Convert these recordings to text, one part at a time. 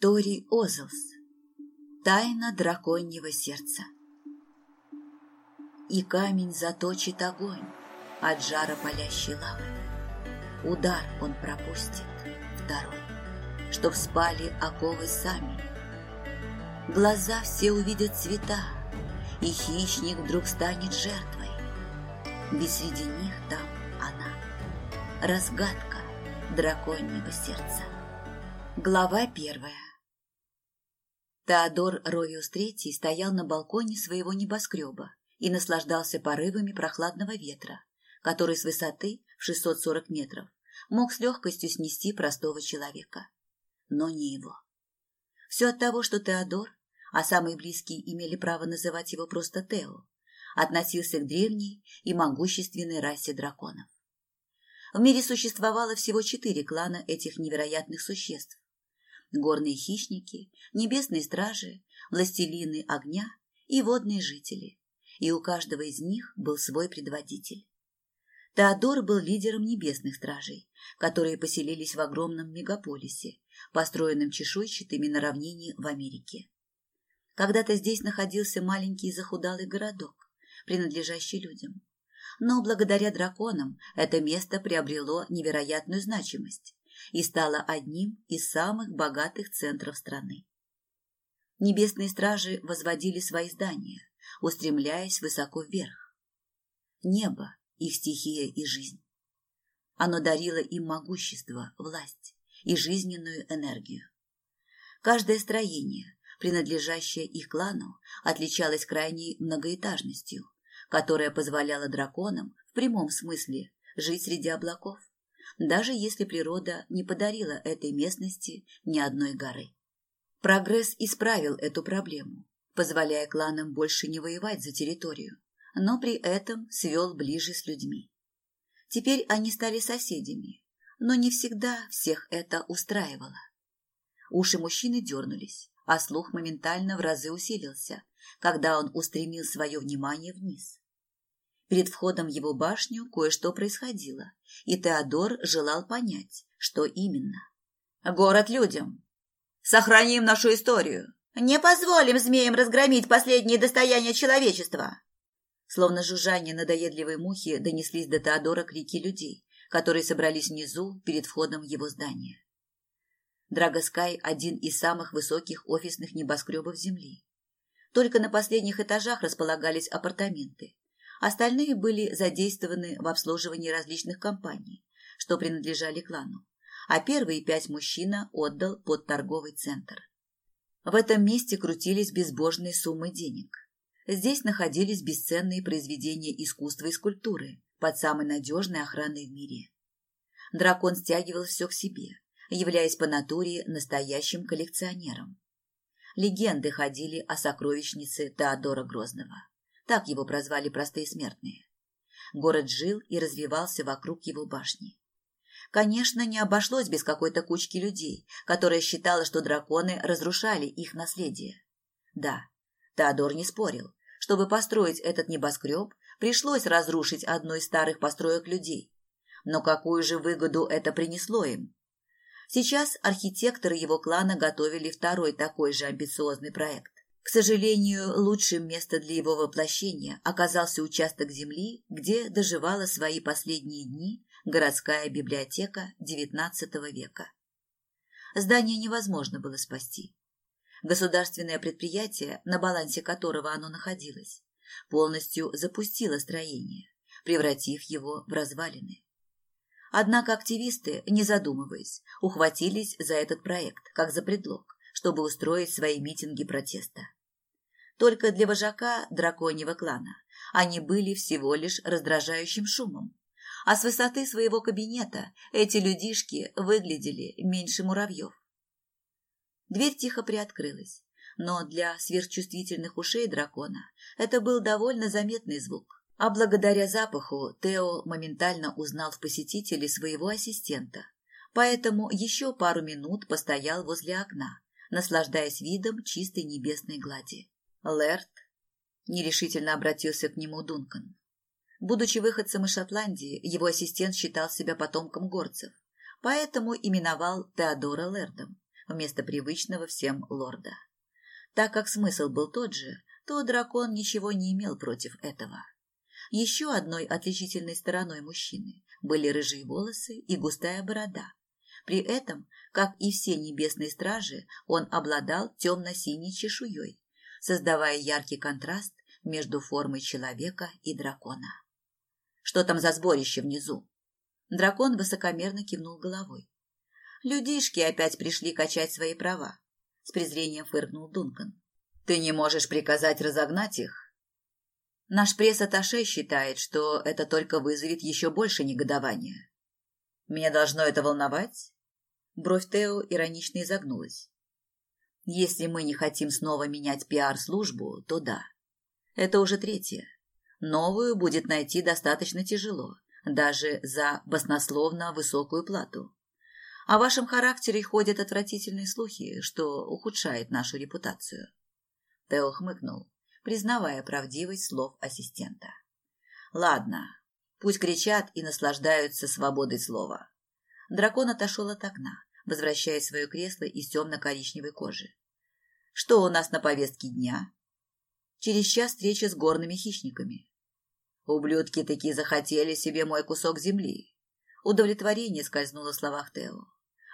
Тори Озелс. Тайна драконьего сердца. И камень заточит огонь от жара палящей лавы. Удар он пропустит, второй, чтоб спали оковы сами. Глаза все увидят цвета, и хищник вдруг станет жертвой. Ведь среди них там она, разгадка драконьего сердца. Глава первая. Теодор Ровиус III стоял на балконе своего небоскреба и наслаждался порывами прохладного ветра, который с высоты в 640 метров мог с легкостью снести простого человека. Но не его. Все от того, что Теодор, а самые близкие имели право называть его просто Тео, относился к древней и могущественной расе драконов. В мире существовало всего четыре клана этих невероятных существ, горные хищники, небесные стражи, властелины огня и водные жители. И у каждого из них был свой предводитель. Теодор был лидером небесных стражей, которые поселились в огромном мегаполисе, построенном чешуйчатыми на равнине в Америке. Когда-то здесь находился маленький захудалый городок, принадлежащий людям. Но благодаря драконам это место приобрело невероятную значимость и стала одним из самых богатых центров страны. Небесные стражи возводили свои здания, устремляясь высоко вверх. Небо – их стихия и жизнь. Оно дарило им могущество, власть и жизненную энергию. Каждое строение, принадлежащее их клану, отличалось крайней многоэтажностью, которая позволяла драконам в прямом смысле жить среди облаков даже если природа не подарила этой местности ни одной горы. Прогресс исправил эту проблему, позволяя кланам больше не воевать за территорию, но при этом свел ближе с людьми. Теперь они стали соседями, но не всегда всех это устраивало. Уши мужчины дернулись, а слух моментально в разы усилился, когда он устремил свое внимание вниз. Перед входом в его башню кое-что происходило, и Теодор желал понять, что именно. «Город людям! Сохраним нашу историю! Не позволим змеям разгромить последние достояния человечества!» Словно жужжание надоедливой мухи донеслись до Теодора крики людей, которые собрались внизу перед входом в его здание. Драгоскай – один из самых высоких офисных небоскребов Земли. Только на последних этажах располагались апартаменты, Остальные были задействованы в обслуживании различных компаний, что принадлежали клану, а первые пять мужчина отдал под торговый центр. В этом месте крутились безбожные суммы денег. Здесь находились бесценные произведения искусства и скульптуры под самой надежной охраной в мире. Дракон стягивал все к себе, являясь по натуре настоящим коллекционером. Легенды ходили о сокровищнице Теодора Грозного. Так его прозвали простые смертные. Город жил и развивался вокруг его башни. Конечно, не обошлось без какой-то кучки людей, которая считала, что драконы разрушали их наследие. Да, Теодор не спорил. Чтобы построить этот небоскреб, пришлось разрушить одну из старых построек людей. Но какую же выгоду это принесло им? Сейчас архитекторы его клана готовили второй такой же амбициозный проект. К сожалению, лучшим местом для его воплощения оказался участок земли, где доживала свои последние дни городская библиотека XIX века. Здание невозможно было спасти. Государственное предприятие, на балансе которого оно находилось, полностью запустило строение, превратив его в развалины. Однако активисты, не задумываясь, ухватились за этот проект как за предлог, чтобы устроить свои митинги протеста. Только для вожака драконьего клана они были всего лишь раздражающим шумом, а с высоты своего кабинета эти людишки выглядели меньше муравьев. Дверь тихо приоткрылась, но для сверхчувствительных ушей дракона это был довольно заметный звук. А благодаря запаху Тео моментально узнал в посетителе своего ассистента, поэтому еще пару минут постоял возле окна, наслаждаясь видом чистой небесной глади. Лэрд нерешительно обратился к нему Дункан. Будучи выходцем из Шотландии, его ассистент считал себя потомком горцев, поэтому именовал Теодора Лэрдом, вместо привычного всем лорда. Так как смысл был тот же, то дракон ничего не имел против этого. Еще одной отличительной стороной мужчины были рыжие волосы и густая борода. При этом, как и все небесные стражи, он обладал темно-синей чешуей, создавая яркий контраст между формой человека и дракона. «Что там за сборище внизу?» Дракон высокомерно кивнул головой. «Людишки опять пришли качать свои права», — с презрением фыркнул Дункан. «Ты не можешь приказать разогнать их?» Наш пресс-атташе считает, что это только вызовет еще больше негодования. Меня должно это волновать? Бровь Тео иронично изогнулась. Если мы не хотим снова менять пиар-службу, то да. Это уже третье. Новую будет найти достаточно тяжело, даже за баснословно высокую плату. О вашем характере ходят отвратительные слухи, что ухудшает нашу репутацию. Тео хмыкнул, признавая правдивость слов ассистента. Ладно, пусть кричат и наслаждаются свободой слова. Дракон отошел от окна, возвращая свое кресло из темно-коричневой кожи. Что у нас на повестке дня? Через час встреча с горными хищниками. Ублюдки таки захотели себе мой кусок земли. Удовлетворение скользнуло в словах Тео.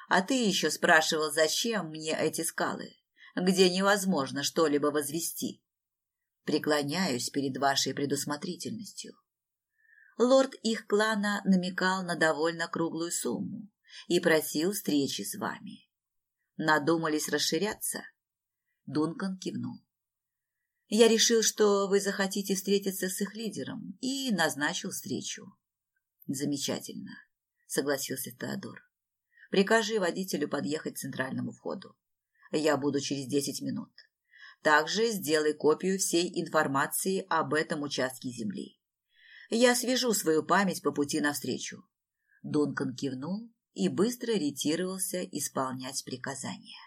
А ты еще спрашивал, зачем мне эти скалы, где невозможно что-либо возвести. Преклоняюсь перед вашей предусмотрительностью. Лорд их клана намекал на довольно круглую сумму и просил встречи с вами. Надумались расширяться? Дункан кивнул. Я решил, что вы захотите встретиться с их лидером, и назначил встречу. Замечательно, согласился Теодор. Прикажи водителю подъехать к центральному входу. Я буду через десять минут. Также сделай копию всей информации об этом участке земли. Я свяжу свою память по пути навстречу. Дункан кивнул и быстро ретировался исполнять приказания.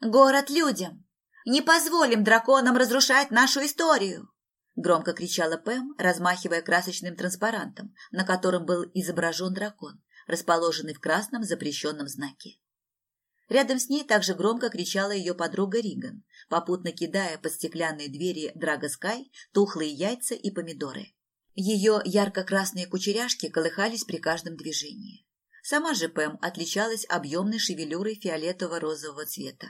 «Город людям! Не позволим драконам разрушать нашу историю!» Громко кричала Пэм, размахивая красочным транспарантом, на котором был изображен дракон, расположенный в красном запрещенном знаке. Рядом с ней также громко кричала ее подруга Риган, попутно кидая под стеклянные двери Драгоскай тухлые яйца и помидоры. Ее ярко-красные кучеряшки колыхались при каждом движении. Сама же Пэм отличалась объемной шевелюрой фиолетово-розового цвета.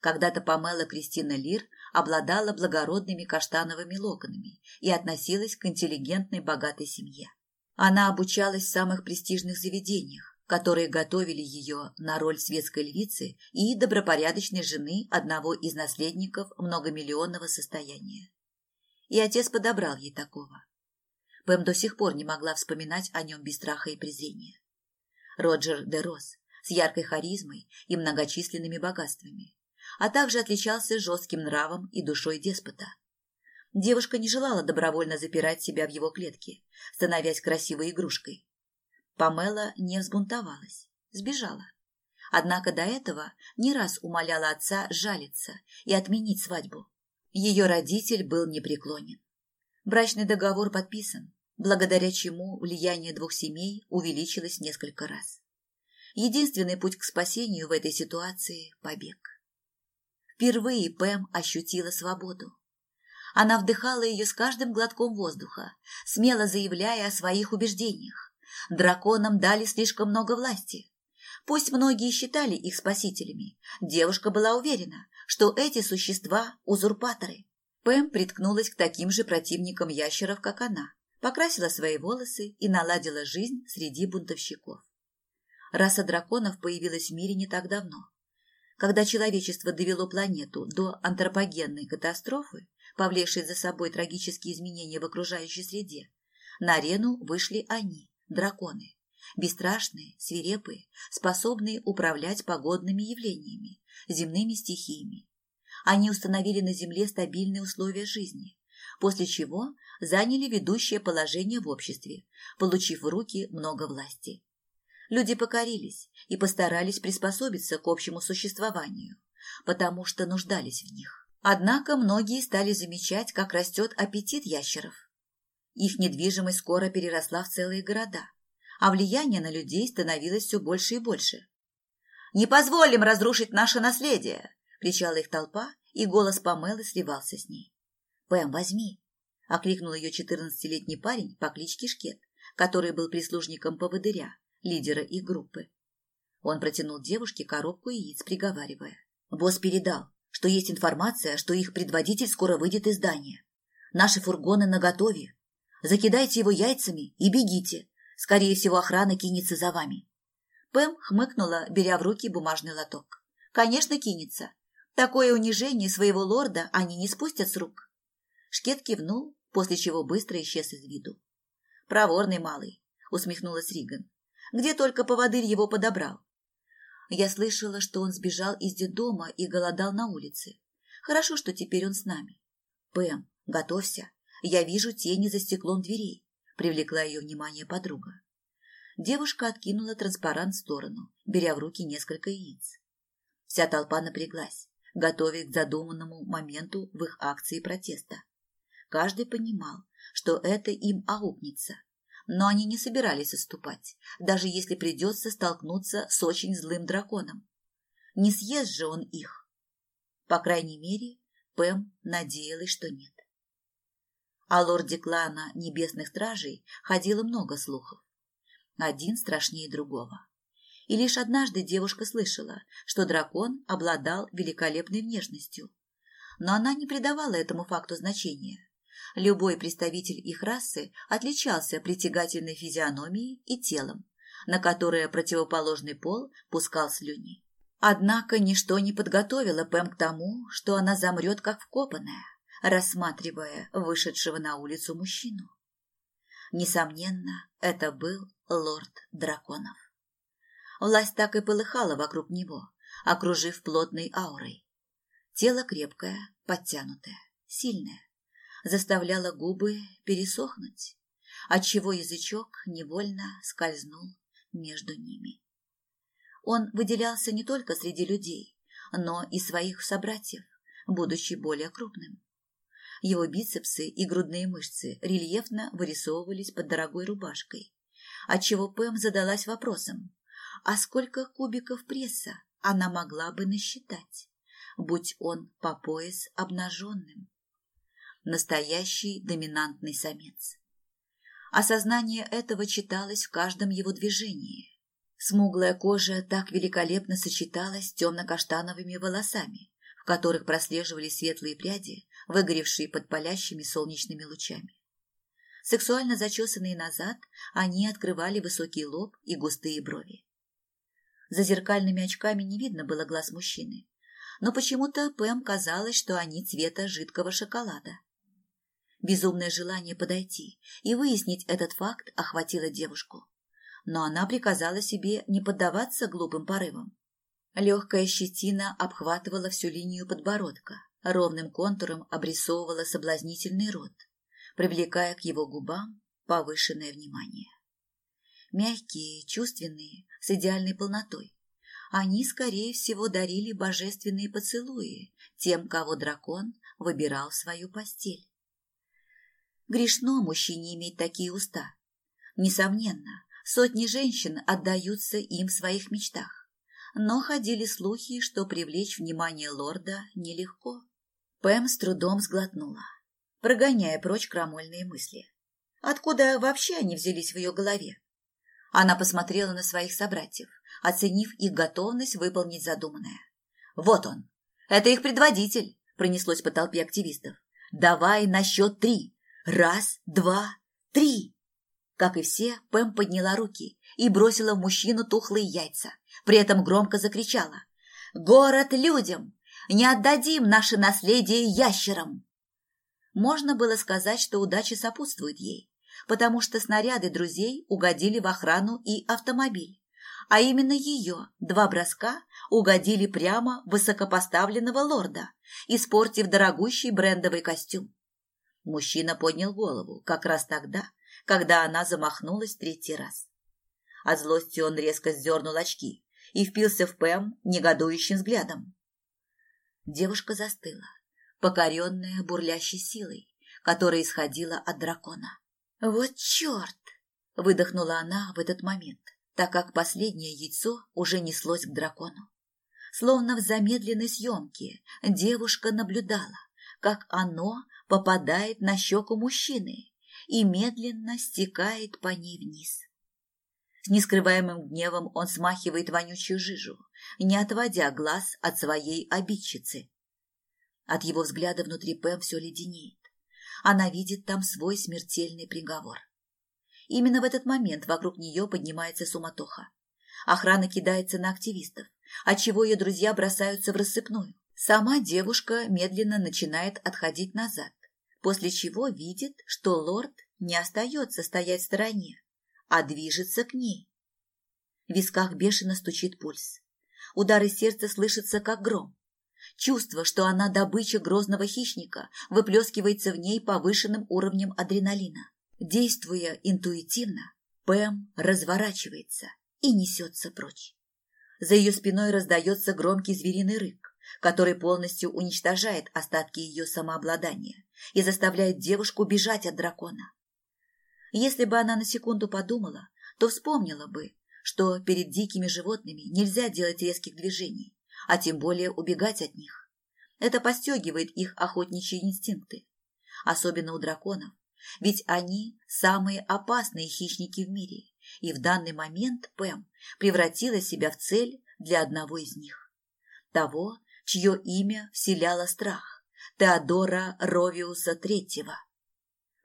Когда-то Памела Кристина Лир обладала благородными каштановыми локонами и относилась к интеллигентной богатой семье. Она обучалась в самых престижных заведениях, которые готовили ее на роль светской львицы и добропорядочной жены одного из наследников многомиллионного состояния. И отец подобрал ей такого. Пэм до сих пор не могла вспоминать о нем без страха и презрения. Роджер де Рос с яркой харизмой и многочисленными богатствами, а также отличался жестким нравом и душой деспота. Девушка не желала добровольно запирать себя в его клетке, становясь красивой игрушкой. Памела не взбунтовалась, сбежала. Однако до этого не раз умоляла отца жалиться и отменить свадьбу. Ее родитель был непреклонен. Брачный договор подписан, благодаря чему влияние двух семей увеличилось несколько раз. Единственный путь к спасению в этой ситуации – побег. Впервые Пэм ощутила свободу. Она вдыхала ее с каждым глотком воздуха, смело заявляя о своих убеждениях. Драконам дали слишком много власти. Пусть многие считали их спасителями, девушка была уверена, что эти существа – узурпаторы. Пэм приткнулась к таким же противникам ящеров, как она, покрасила свои волосы и наладила жизнь среди бунтовщиков. Раса драконов появилась в мире не так давно. Когда человечество довело планету до антропогенной катастрофы, повлекшей за собой трагические изменения в окружающей среде, на арену вышли они, драконы, бесстрашные, свирепые, способные управлять погодными явлениями, земными стихиями. Они установили на Земле стабильные условия жизни, после чего заняли ведущее положение в обществе, получив в руки много власти. Люди покорились и постарались приспособиться к общему существованию, потому что нуждались в них. Однако многие стали замечать, как растет аппетит ящеров. Их недвижимость скоро переросла в целые города, а влияние на людей становилось все больше и больше. Не позволим разрушить наше наследие!» – кричала их толпа, и голос Памелы сливался с ней. «Пэм, возьми!» – окликнул ее четырнадцатилетний парень по кличке Шкет, который был прислужником поводыря, лидера их группы. Он протянул девушке коробку яиц, приговаривая. «Босс передал, что есть информация, что их предводитель скоро выйдет из здания. Наши фургоны наготове. Закидайте его яйцами и бегите. Скорее всего, охрана кинется за вами». Пэм хмыкнула, беря в руки бумажный лоток. «Конечно, кинется. Такое унижение своего лорда они не спустят с рук». Шкет кивнул, после чего быстро исчез из виду. «Проворный малый», — усмехнулась Риган. «Где только поводырь его подобрал. Я слышала, что он сбежал из детдома и голодал на улице. Хорошо, что теперь он с нами. Пэм, готовься. Я вижу тени за стеклом дверей. Привлекла ее внимание подруга. Девушка откинула транспарант в сторону, беря в руки несколько яиц. Вся толпа напряглась, готовясь к задуманному моменту в их акции протеста. Каждый понимал, что это им аукнется, но они не собирались отступать, даже если придется столкнуться с очень злым драконом. Не съест же он их. По крайней мере, Пэм надеялась, что нет. О лорде клана Небесных Стражей ходило много слухов. Один страшнее другого. И лишь однажды девушка слышала, что дракон обладал великолепной внешностью. Но она не придавала этому факту значения. Любой представитель их расы отличался притягательной физиономией и телом, на которое противоположный пол пускал слюни. Однако ничто не подготовило Пэм к тому, что она замрет как вкопанная, рассматривая вышедшего на улицу мужчину. Несомненно, это был лорд драконов. Власть так и полыхала вокруг него, окружив плотной аурой. Тело крепкое, подтянутое, сильное заставляла губы пересохнуть, отчего язычок невольно скользнул между ними. Он выделялся не только среди людей, но и своих собратьев, будучи более крупным. Его бицепсы и грудные мышцы рельефно вырисовывались под дорогой рубашкой, отчего Пэм задалась вопросом, а сколько кубиков пресса она могла бы насчитать, будь он по пояс обнаженным настоящий доминантный самец. Осознание этого читалось в каждом его движении. Смуглая кожа так великолепно сочеталась с темно-каштановыми волосами, в которых прослеживали светлые пряди, выгоревшие под палящими солнечными лучами. Сексуально зачесанные назад, они открывали высокий лоб и густые брови. За зеркальными очками не видно было глаз мужчины, но почему-то Пэм казалось, что они цвета жидкого шоколада. Безумное желание подойти и выяснить этот факт охватило девушку. Но она приказала себе не поддаваться глупым порывам. Легкая щетина обхватывала всю линию подбородка, ровным контуром обрисовывала соблазнительный рот, привлекая к его губам повышенное внимание. Мягкие, чувственные, с идеальной полнотой. Они, скорее всего, дарили божественные поцелуи тем, кого дракон выбирал в свою постель. Грешно мужчине иметь такие уста. Несомненно, сотни женщин отдаются им в своих мечтах. Но ходили слухи, что привлечь внимание лорда нелегко. Пэм с трудом сглотнула, прогоняя прочь крамольные мысли. Откуда вообще они взялись в ее голове? Она посмотрела на своих собратьев, оценив их готовность выполнить задуманное. «Вот он! Это их предводитель!» – пронеслось по толпе активистов. «Давай на счет три! Раз, два, три. Как и все, Пэм подняла руки и бросила в мужчину тухлые яйца. При этом громко закричала. «Город людям! Не отдадим наше наследие ящерам!» Можно было сказать, что удача сопутствует ей, потому что снаряды друзей угодили в охрану и автомобиль. А именно ее два броска угодили прямо высокопоставленного лорда, испортив дорогущий брендовый костюм. Мужчина поднял голову как раз тогда, когда она замахнулась третий раз. От злости он резко сдернул очки и впился в Пэм негодующим взглядом. Девушка застыла, покоренная бурлящей силой, которая исходила от дракона. «Вот черт!» – выдохнула она в этот момент, так как последнее яйцо уже неслось к дракону. Словно в замедленной съемке девушка наблюдала, как оно попадает на щеку мужчины и медленно стекает по ней вниз. С нескрываемым гневом он смахивает вонючую жижу, не отводя глаз от своей обидчицы. От его взгляда внутри Пэм все леденеет. Она видит там свой смертельный приговор. Именно в этот момент вокруг нее поднимается суматоха. Охрана кидается на активистов, отчего ее друзья бросаются в рассыпную. Сама девушка медленно начинает отходить назад, после чего видит, что лорд не остается стоять в стороне, а движется к ней. В висках бешено стучит пульс. Удары сердца слышатся, как гром. Чувство, что она добыча грозного хищника, выплескивается в ней повышенным уровнем адреналина. Действуя интуитивно, Пэм разворачивается и несется прочь. За ее спиной раздается громкий звериный рык, который полностью уничтожает остатки ее самообладания и заставляет девушку бежать от дракона. Если бы она на секунду подумала, то вспомнила бы, что перед дикими животными нельзя делать резких движений, а тем более убегать от них. Это постегивает их охотничьи инстинкты, особенно у драконов, ведь они самые опасные хищники в мире, и в данный момент Пэм превратила себя в цель для одного из них. Того, чье имя вселяло страх, Теодора Ровиуса Третьего.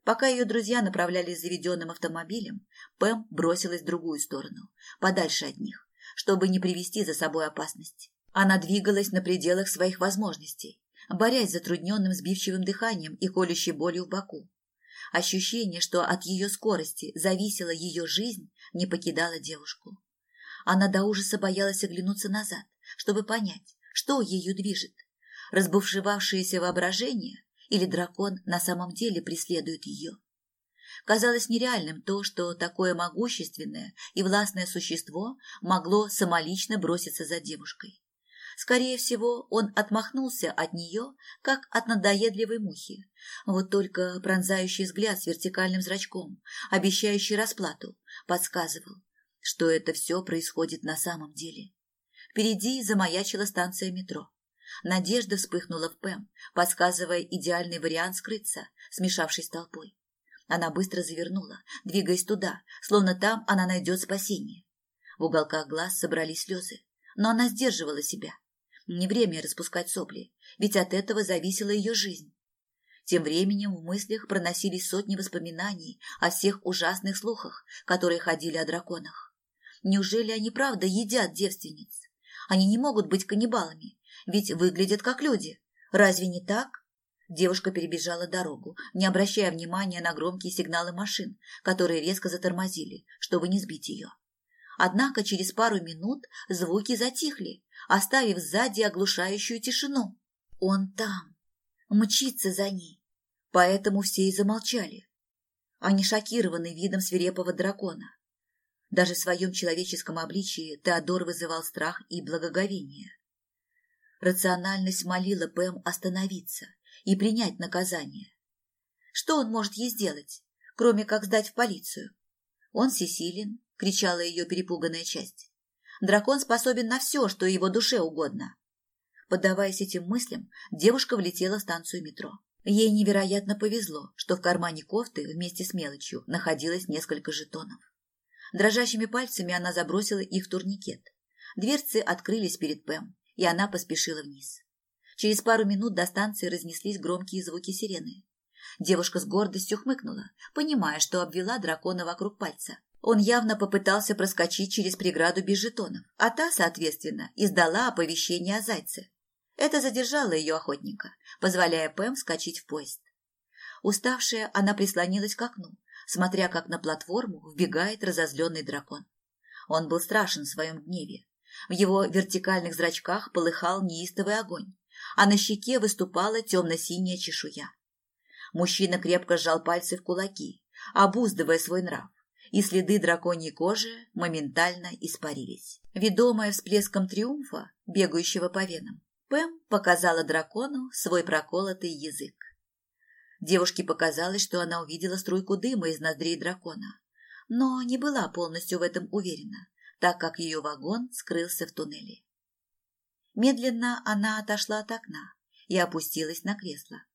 Пока ее друзья направлялись заведенным автомобилем, Пэм бросилась в другую сторону, подальше от них, чтобы не привести за собой опасность. Она двигалась на пределах своих возможностей, борясь с затрудненным сбивчивым дыханием и колющей болью в боку. Ощущение, что от ее скорости зависела ее жизнь, не покидало девушку. Она до ужаса боялась оглянуться назад, чтобы понять, что ею движет. Разбушевавшееся воображение или дракон на самом деле преследует ее. Казалось нереальным то, что такое могущественное и властное существо могло самолично броситься за девушкой. Скорее всего, он отмахнулся от нее, как от надоедливой мухи. Вот только пронзающий взгляд с вертикальным зрачком, обещающий расплату, подсказывал, что это все происходит на самом деле. Впереди замаячила станция метро. Надежда вспыхнула в Пэм, подсказывая идеальный вариант скрыться, смешавшись с толпой. Она быстро завернула, двигаясь туда, словно там она найдет спасение. В уголках глаз собрались слезы, но она сдерживала себя. Не время распускать сопли, ведь от этого зависела ее жизнь. Тем временем в мыслях проносились сотни воспоминаний о всех ужасных слухах, которые ходили о драконах. Неужели они правда едят девственниц? Они не могут быть каннибалами, ведь выглядят как люди. Разве не так? Девушка перебежала дорогу, не обращая внимания на громкие сигналы машин, которые резко затормозили, чтобы не сбить ее. Однако через пару минут звуки затихли, оставив сзади оглушающую тишину. Он там, мчится за ней, поэтому все и замолчали. Они шокированы видом свирепого дракона. Даже в своем человеческом обличии Теодор вызывал страх и благоговение. Рациональность молила Пэм остановиться и принять наказание. Что он может ей сделать, кроме как сдать в полицию? Он всесилен, кричала ее перепуганная часть. Дракон способен на все, что его душе угодно. Поддаваясь этим мыслям, девушка влетела в станцию метро. Ей невероятно повезло, что в кармане кофты вместе с мелочью находилось несколько жетонов. Дрожащими пальцами она забросила их в турникет. Дверцы открылись перед Пэм и она поспешила вниз. Через пару минут до станции разнеслись громкие звуки сирены. Девушка с гордостью хмыкнула, понимая, что обвела дракона вокруг пальца. Он явно попытался проскочить через преграду без жетонов, а та, соответственно, издала оповещение о зайце. Это задержало ее охотника, позволяя Пэм скачать в поезд. Уставшая, она прислонилась к окну, смотря как на платформу вбегает разозленный дракон. Он был страшен в своем гневе, в его вертикальных зрачках полыхал неистовый огонь, а на щеке выступала темно-синяя чешуя. Мужчина крепко сжал пальцы в кулаки, обуздывая свой нрав, и следы драконьей кожи моментально испарились. Ведомая всплеском триумфа, бегающего по венам, Пэм показала дракону свой проколотый язык. Девушке показалось, что она увидела струйку дыма из ноздрей дракона, но не была полностью в этом уверена, так как ее вагон скрылся в туннеле. Медленно она отошла от окна и опустилась на кресло.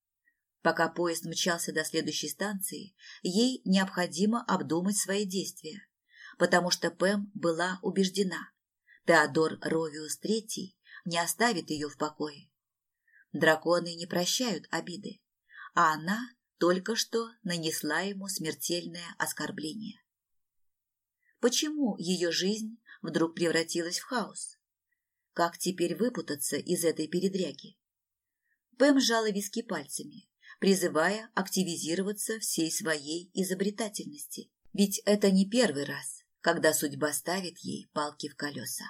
Пока поезд мчался до следующей станции, ей необходимо обдумать свои действия, потому что Пэм была убеждена, Теодор Ровиус III не оставит ее в покое. Драконы не прощают обиды, а она только что нанесла ему смертельное оскорбление. Почему ее жизнь вдруг превратилась в хаос? Как теперь выпутаться из этой передряги? Пэм сжала виски пальцами, призывая активизироваться всей своей изобретательности. Ведь это не первый раз, когда судьба ставит ей палки в колеса.